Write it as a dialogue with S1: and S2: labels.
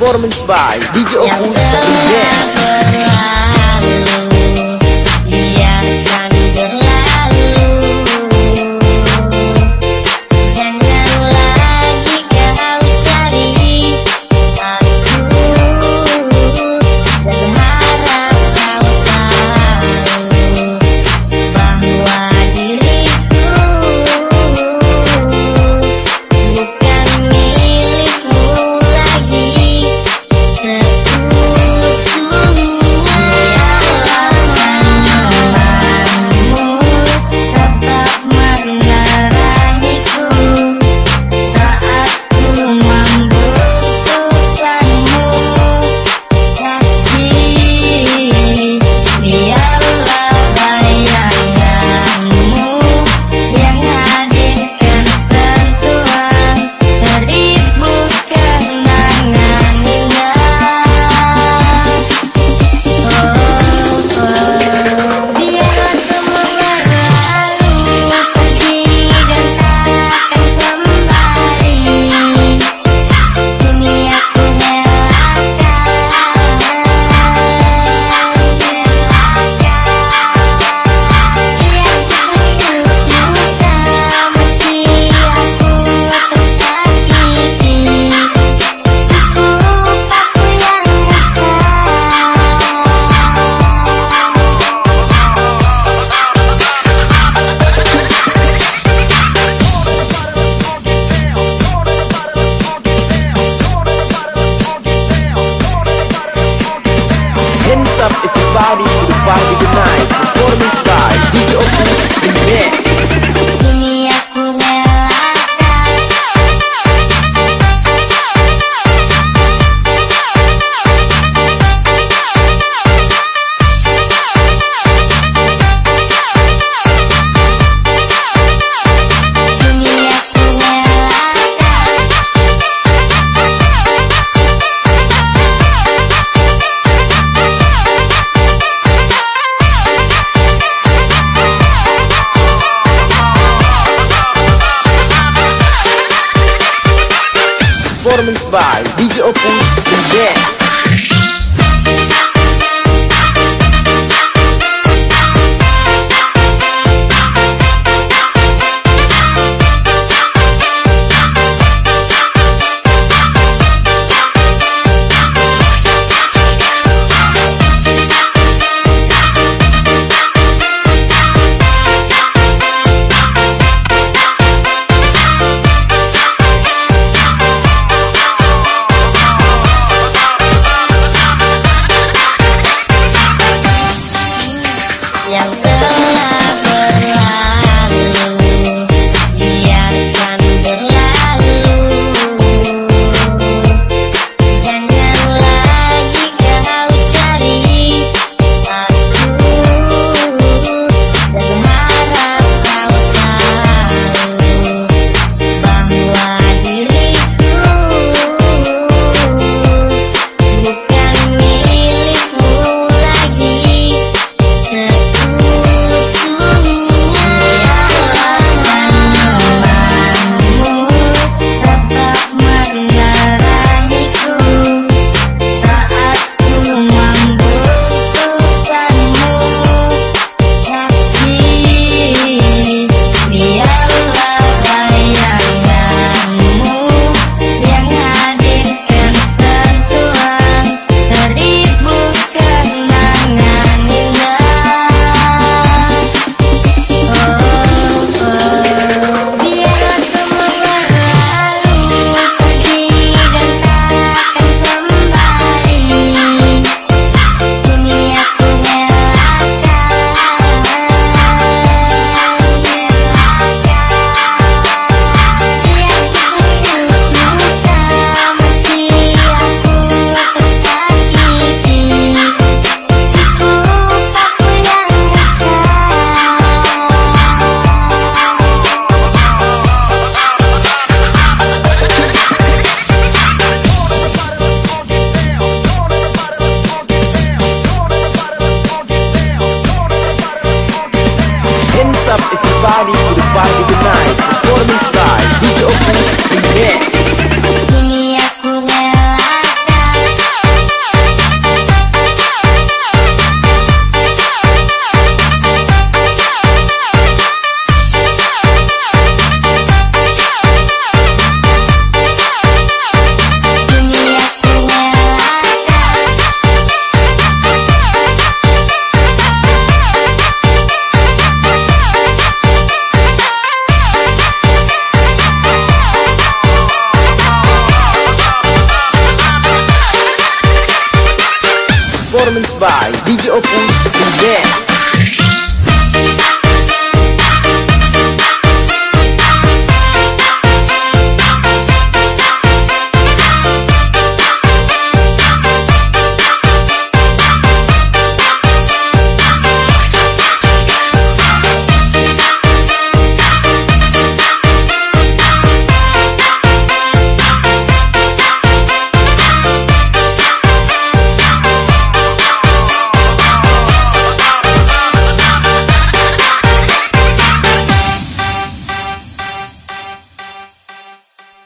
S1: Performance by DJ Opus Dance. alive, alive. up, it's a party for the party tonight. Performance Performance